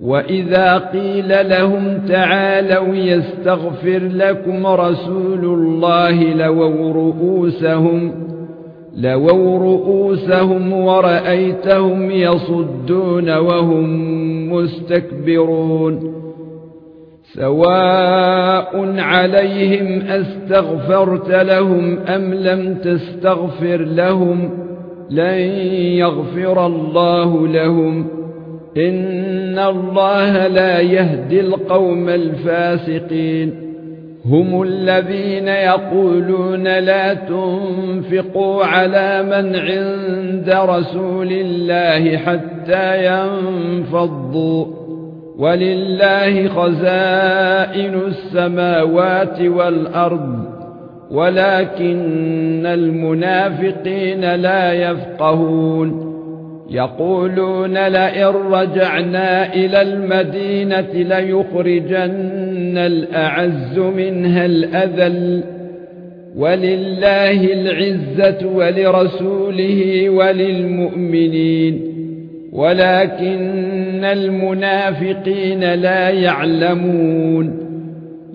واذا قيل لهم تعالوا يستغفر لكم رسول الله لووا رؤوسهم لووا رؤوسهم ورأيتهم يصدون وهم مستكبرون. سواء عليهم استغفرت لهم ام لم تستغفر لهم لن يغفر الله لهم ان الله لا يهدي القوم الفاسقين هم الذين يقولون لا تنفقوا على من عند رسول الله حتى ينفضوا ولله خزائن السماوات والارض ولكن المنافقين لا يفقهون يقولون لئن رجعنا إلى المدينة ليخرجن الأعز منها الأذل ولله العزة ولرسوله وللمؤمنين ولكن المنافقين لا يعلمون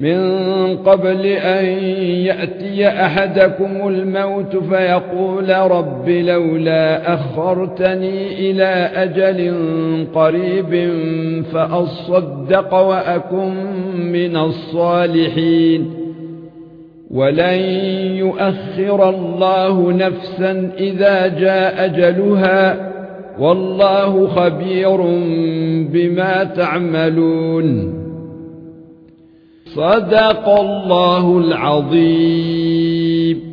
من قبل أن يأتي أحدكم الموت فيقول رب لولا أخرتني إلى أجل قريب فأصدق وأكن من الصالحين. ولن يؤخر الله نفسا إذا جاء أجلها. والله خبير بما تعملون. صدق الله العظيم.